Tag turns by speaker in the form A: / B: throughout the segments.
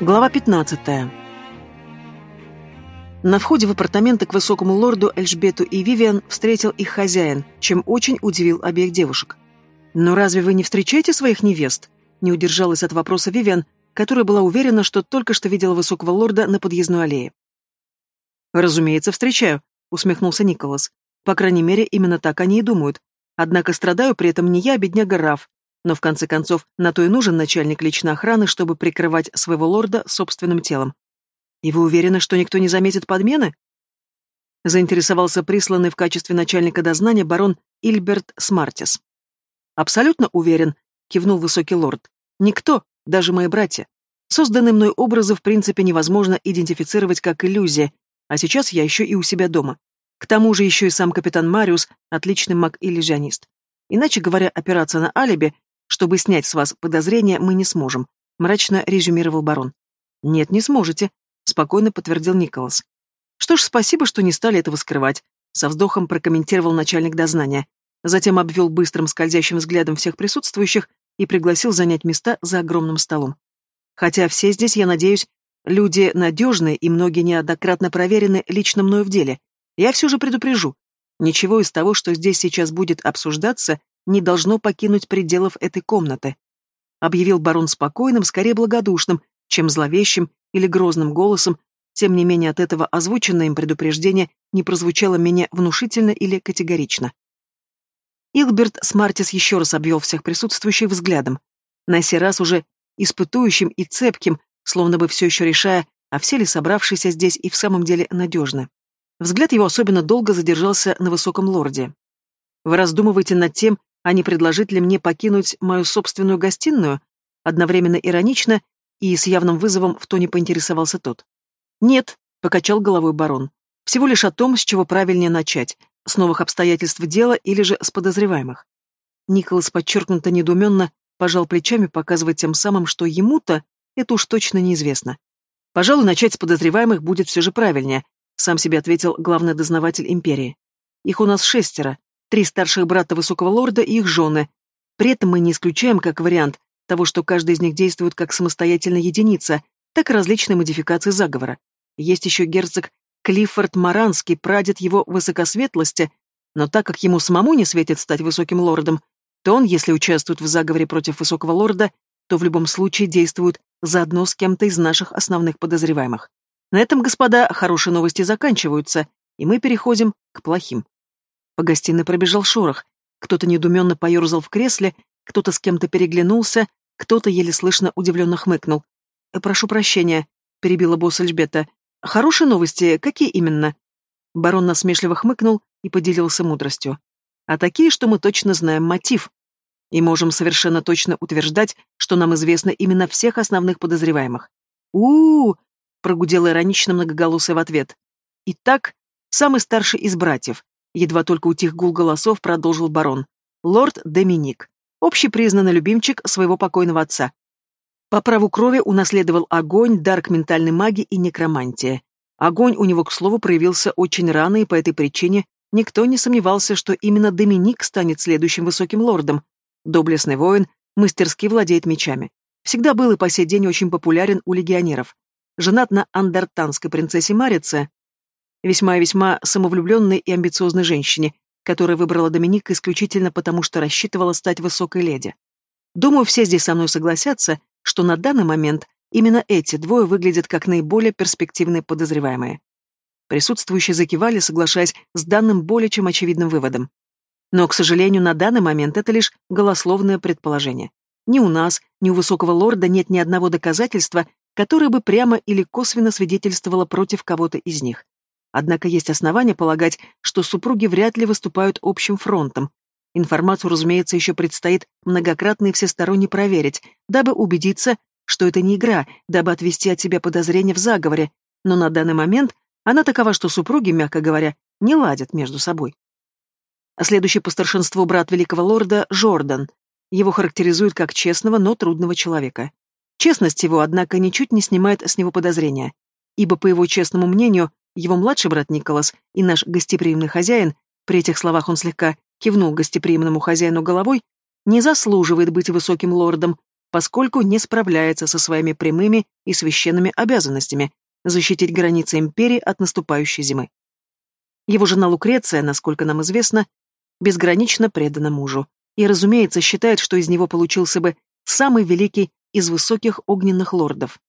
A: Глава 15. На входе в апартаменты к высокому лорду Эльжбету и Вивиан встретил их хозяин, чем очень удивил обеих девушек. «Но разве вы не встречаете своих невест?» Не удержалась от вопроса Вивиан, которая была уверена, что только что видела высокого лорда на подъездной аллее. «Разумеется, встречаю», — усмехнулся Николас. «По крайней мере, именно так они и думают. Однако страдаю при этом не я, а бедняга Раф, но в конце концов, на то и нужен начальник личной охраны, чтобы прикрывать своего лорда собственным телом. И вы уверены, что никто не заметит подмены? Заинтересовался присланный в качестве начальника дознания барон Ильберт Смартис. Абсолютно уверен, кивнул высокий лорд. Никто, даже мои братья. Созданные мной образы в принципе невозможно идентифицировать как иллюзия, а сейчас я еще и у себя дома. К тому же еще и сам капитан Мариус – отличный маг-иллюзионист. Иначе говоря, операция на алиби чтобы снять с вас подозрения, мы не сможем», — мрачно резюмировал барон. «Нет, не сможете», — спокойно подтвердил Николас. «Что ж, спасибо, что не стали этого скрывать», — со вздохом прокомментировал начальник дознания. Затем обвел быстрым скользящим взглядом всех присутствующих и пригласил занять места за огромным столом. «Хотя все здесь, я надеюсь, люди надежные и многие неоднократно проверены лично мною в деле. Я все же предупрежу. Ничего из того, что здесь сейчас будет обсуждаться, не должно покинуть пределов этой комнаты. Объявил барон спокойным, скорее благодушным, чем зловещим или грозным голосом, тем не менее от этого озвученное им предупреждение не прозвучало менее внушительно или категорично. Илберт Смартис еще раз обвел всех присутствующих взглядом, на сей раз уже испытующим и цепким, словно бы все еще решая, а все ли собравшиеся здесь и в самом деле надежны. Взгляд его особенно долго задержался на высоком лорде. Вы раздумываете над тем, а не предложить ли мне покинуть мою собственную гостиную? Одновременно иронично и с явным вызовом в тоне поинтересовался тот. Нет, покачал головой барон. Всего лишь о том, с чего правильнее начать, с новых обстоятельств дела или же с подозреваемых. Николас подчеркнуто недоуменно пожал плечами, показывая тем самым, что ему-то это уж точно неизвестно. Пожалуй, начать с подозреваемых будет все же правильнее, сам себе ответил главный дознаватель империи. Их у нас шестеро, три старших брата высокого лорда и их жены. При этом мы не исключаем как вариант того, что каждый из них действует как самостоятельная единица, так и различные модификации заговора. Есть еще герцог Клиффорд Маранский, прадед его высокосветлости, но так как ему самому не светит стать высоким лордом, то он, если участвует в заговоре против высокого лорда, то в любом случае действует заодно с кем-то из наших основных подозреваемых. На этом, господа, хорошие новости заканчиваются, и мы переходим к плохим. По гостиной пробежал шорох. Кто-то недуменно поерзал в кресле, кто-то с кем-то переглянулся, кто-то еле слышно удивленно хмыкнул. «Э, «Прошу прощения», — перебила босс Эльжбета. «Хорошие новости? Какие именно?» Барон насмешливо хмыкнул и поделился мудростью. «А такие, что мы точно знаем мотив. И можем совершенно точно утверждать, что нам известно именно всех основных подозреваемых». «У-у-у!» — прогудела иронично многоголосая в ответ. «Итак, самый старший из братьев, Едва только утих гул голосов, продолжил барон. Лорд Доминик. Общепризнанный любимчик своего покойного отца. По праву крови унаследовал огонь, дар к ментальной магии и некромантии. Огонь у него, к слову, проявился очень рано, и по этой причине никто не сомневался, что именно Доминик станет следующим высоким лордом. Доблестный воин, мастерски владеет мечами. Всегда был и по сей день очень популярен у легионеров. Женат на андертанской принцессе Марице, весьма-весьма самовлюбленной и амбициозной женщине, которая выбрала Доминика исключительно потому, что рассчитывала стать высокой леди. Думаю, все здесь со мной согласятся, что на данный момент именно эти двое выглядят как наиболее перспективные подозреваемые. Присутствующие закивали, соглашаясь с данным более чем очевидным выводом. Но, к сожалению, на данный момент это лишь голословное предположение. Ни у нас, ни у высокого лорда нет ни одного доказательства, которое бы прямо или косвенно свидетельствовало против кого-то из них. Однако есть основания полагать, что супруги вряд ли выступают общим фронтом. Информацию, разумеется, еще предстоит многократно и всесторонне проверить, дабы убедиться, что это не игра, дабы отвести от себя подозрения в заговоре, но на данный момент она такова, что супруги, мягко говоря, не ладят между собой. А следующий по старшинству брат великого лорда — Жордан. Его характеризуют как честного, но трудного человека. Честность его, однако, ничуть не снимает с него подозрения, ибо, по его честному мнению, его младший брат Николас и наш гостеприимный хозяин, при этих словах он слегка кивнул гостеприимному хозяину головой, не заслуживает быть высоким лордом, поскольку не справляется со своими прямыми и священными обязанностями защитить границы империи от наступающей зимы. Его жена Лукреция, насколько нам известно, безгранично предана мужу и, разумеется, считает, что из него получился бы самый великий из высоких огненных лордов.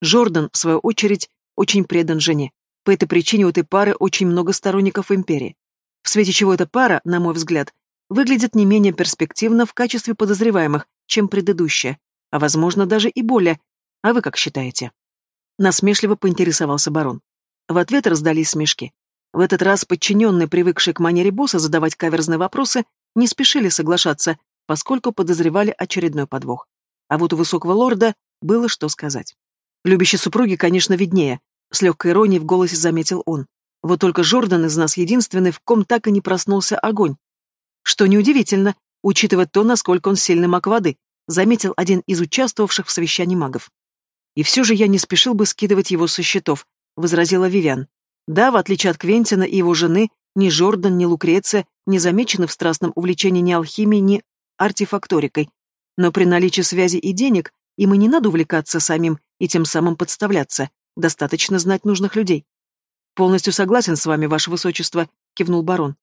A: Жордан, в свою очередь, очень предан жене. По этой причине у этой пары очень много сторонников империи. В свете чего эта пара, на мой взгляд, выглядит не менее перспективно в качестве подозреваемых, чем предыдущая, а возможно даже и более. А вы как считаете? Насмешливо поинтересовался барон. В ответ раздались смешки. В этот раз подчиненные, привыкшие к манере босса задавать каверзные вопросы, не спешили соглашаться, поскольку подозревали очередной подвох. А вот у высокого лорда было что сказать. Любящие супруги, конечно, виднее, с легкой иронией в голосе заметил он. Вот только Жордан из нас единственный, в ком так и не проснулся огонь. Что неудивительно, учитывая то, насколько он сильный маг воды, заметил один из участвовавших в совещании магов. И все же я не спешил бы скидывать его со счетов, возразила Вивиан. Да, в отличие от Квентина и его жены, ни Жордан, ни Лукреция не замечены в страстном увлечении ни алхимией, ни артефакторикой. Но при наличии связи и денег им и не надо увлекаться самим и тем самым подставляться. Достаточно знать нужных людей. Полностью согласен с вами, ваше высочество, кивнул барон.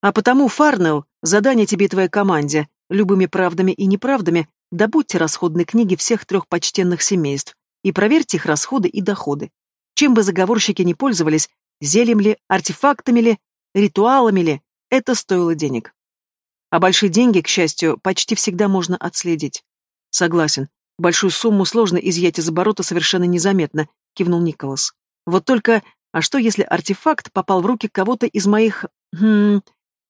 A: А потому, Фарнелл, задание тебе и твоей команде, любыми правдами и неправдами, добудьте расходные книги всех трех почтенных семейств и проверьте их расходы и доходы. Чем бы заговорщики не пользовались, зельем ли, артефактами ли, ритуалами ли, это стоило денег. А большие деньги, к счастью, почти всегда можно отследить. Согласен, большую сумму сложно изъять из оборота совершенно незаметно, кивнул Николас. Вот только, а что если артефакт попал в руки кого-то из моих... Хм...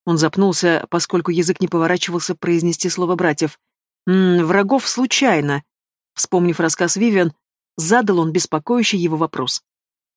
A: Он запнулся, поскольку язык не поворачивался произнести слово братьев. «М врагов случайно». Вспомнив рассказ Вивиан, задал он беспокоящий его вопрос.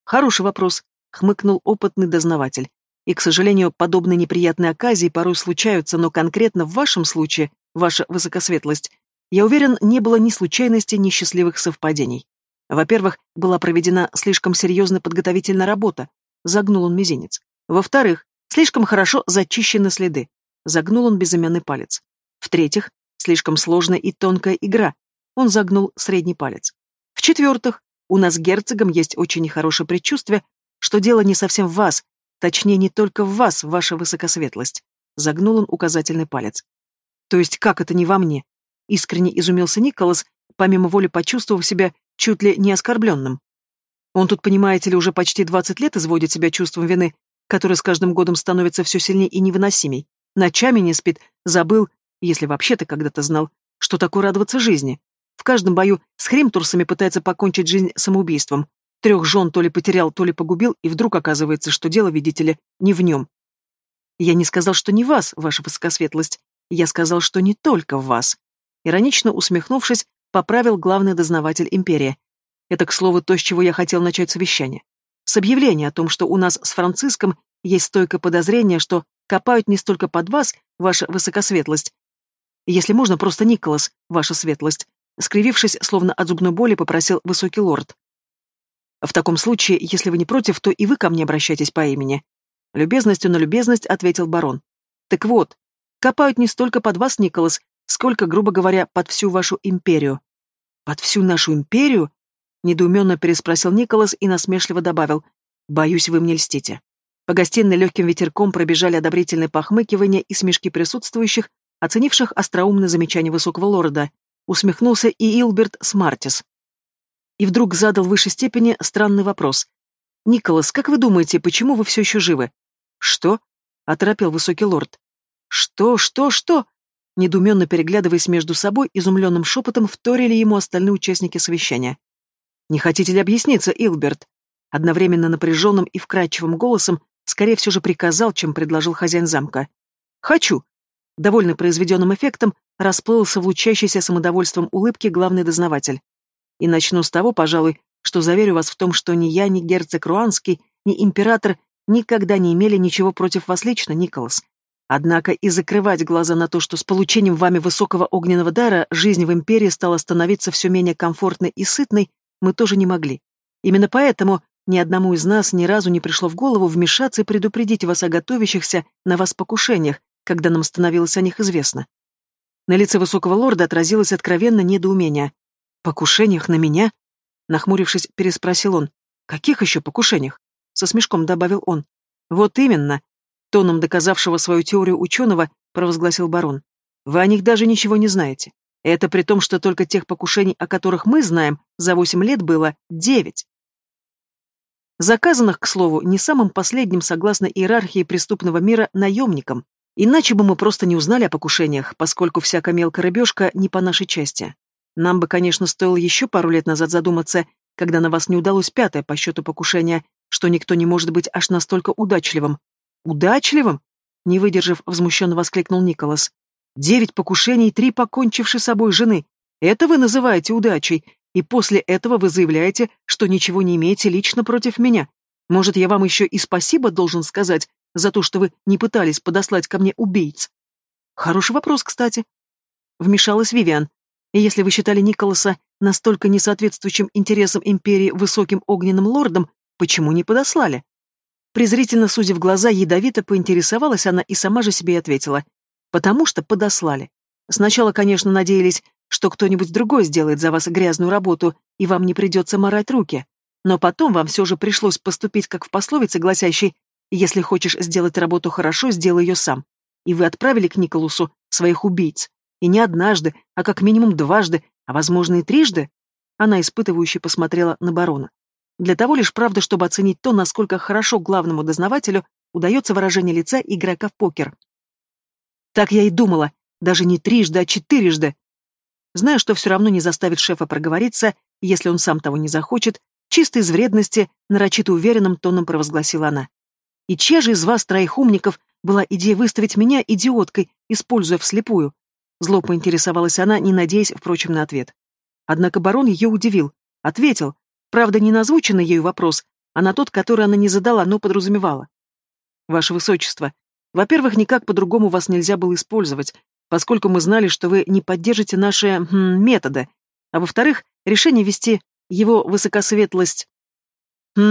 A: «Хороший вопрос», — хмыкнул опытный дознаватель. «И, к сожалению, подобные неприятные оказии порой случаются, но конкретно в вашем случае, ваша высокосветлость, я уверен, не было ни случайности, ни счастливых совпадений. Во-первых, была проведена слишком серьезная подготовительная работа, загнул он мизинец. Во-вторых, слишком хорошо зачищены следы, загнул он безымянный палец. В-третьих, слишком сложная и тонкая игра, он загнул средний палец. В-четвертых, у нас с герцогом есть очень нехорошее предчувствие, что дело не совсем в вас, точнее, не только в вас, ваша высокосветлость. Загнул он указательный палец. То есть как это не во мне? Искренне изумился Николас, помимо воли почувствовав себя чуть ли не оскорбленным. Он тут, понимаете ли, уже почти двадцать лет изводит себя чувством вины, которое с каждым годом становится все сильнее и невыносимей. Ночами не спит, забыл, если вообще-то когда-то знал, что такое радоваться жизни. В каждом бою с хремтурсами пытается покончить жизнь самоубийством. Трех жен то ли потерял, то ли погубил, и вдруг оказывается, что дело, видите ли, не в нем. Я не сказал, что не вас, ваша высокосветлость. Я сказал, что не только в вас. Иронично усмехнувшись, поправил главный дознаватель империи. Это, к слову, то, с чего я хотел начать совещание. С объявления о том, что у нас с Франциском есть стойкое подозрение, что копают не столько под вас, ваша высокосветлость. Если можно, просто Николас, ваша светлость. Скривившись, словно от зубной боли, попросил высокий лорд. В таком случае, если вы не против, то и вы ко мне обращайтесь по имени. Любезностью на любезность ответил барон. Так вот, копают не столько под вас, Николас, сколько, грубо говоря, под всю вашу империю. «Под всю нашу империю?» — недоуменно переспросил Николас и насмешливо добавил. «Боюсь, вы мне льстите». По гостиной легким ветерком пробежали одобрительные похмыкивания и смешки присутствующих, оценивших остроумное замечание высокого лорда. Усмехнулся и Илберт Смартис. И вдруг задал в высшей степени странный вопрос. «Николас, как вы думаете, почему вы все еще живы?» «Что?» — оторопел высокий лорд. «Что, что, что?» Недуменно переглядываясь между собой, изумленным шепотом вторили ему остальные участники совещания. «Не хотите ли объясниться, Илберт?» Одновременно напряженным и вкрадчивым голосом скорее все же приказал, чем предложил хозяин замка. «Хочу!» Довольный произведенным эффектом, расплылся в лучащейся самодовольством улыбки главный дознаватель. «И начну с того, пожалуй, что заверю вас в том, что ни я, ни герцог Руанский, ни император никогда не имели ничего против вас лично, Николас. Однако и закрывать глаза на то, что с получением вами высокого огненного дара жизнь в Империи стала становиться все менее комфортной и сытной, мы тоже не могли. Именно поэтому ни одному из нас ни разу не пришло в голову вмешаться и предупредить вас о готовящихся на вас покушениях, когда нам становилось о них известно. На лице высокого лорда отразилось откровенно недоумение. «Покушениях на меня?» Нахмурившись, переспросил он. «Каких еще покушениях?» Со смешком добавил он. «Вот именно!» Тоном доказавшего свою теорию ученого провозгласил барон. «Вы о них даже ничего не знаете. Это при том, что только тех покушений, о которых мы знаем, за восемь лет было девять. Заказанных, к слову, не самым последним, согласно иерархии преступного мира, наемникам. Иначе бы мы просто не узнали о покушениях, поскольку всякая мелкая рыбешка не по нашей части. Нам бы, конечно, стоило еще пару лет назад задуматься, когда на вас не удалось пятое по счету покушения, что никто не может быть аж настолько удачливым. Удачливым? Не выдержав, возмущенно воскликнул Николас. Девять покушений, три покончившей собой жены. Это вы называете удачей, и после этого вы заявляете, что ничего не имеете лично против меня. Может, я вам еще и спасибо должен сказать за то, что вы не пытались подослать ко мне убийц? Хороший вопрос, кстати. Вмешалась Вивиан. И если вы считали Николаса настолько несоответствующим интересам империи высоким огненным лордом, почему не подослали? Презрительно судя в глаза, ядовито поинтересовалась она и сама же себе ответила. Потому что подослали. Сначала, конечно, надеялись, что кто-нибудь другой сделает за вас грязную работу, и вам не придется морать руки. Но потом вам все же пришлось поступить как в пословице, гласящей «Если хочешь сделать работу хорошо, сделай ее сам». И вы отправили к Николусу своих убийц. И не однажды, а как минимум дважды, а возможно и трижды. Она испытывающе посмотрела на барона. Для того лишь, правда, чтобы оценить то, насколько хорошо главному дознавателю удается выражение лица игрока в покер. Так я и думала, даже не трижды, а четырежды. Зная, что все равно не заставит шефа проговориться, если он сам того не захочет, чисто из вредности, нарочито уверенным тоном провозгласила она. И чья же из вас, троих умников, была идея выставить меня идиоткой, используя вслепую? Зло поинтересовалась она, не надеясь, впрочем, на ответ. Однако барон ее удивил. Ответил. Правда, не на озвученный ею вопрос, а на тот, который она не задала, но подразумевала. «Ваше Высочество, во-первых, никак по-другому вас нельзя было использовать, поскольку мы знали, что вы не поддержите наши хм, методы. А во-вторых, решение вести его высокосветлость угу,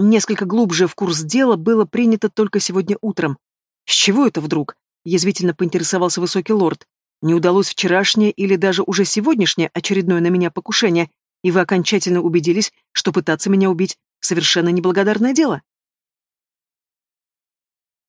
A: несколько глубже в курс дела было принято только сегодня утром. С чего это вдруг? Язвительно поинтересовался высокий лорд. Не удалось вчерашнее или даже уже сегодняшнее очередное на меня покушение, и вы окончательно убедились, что пытаться меня убить — совершенно неблагодарное дело?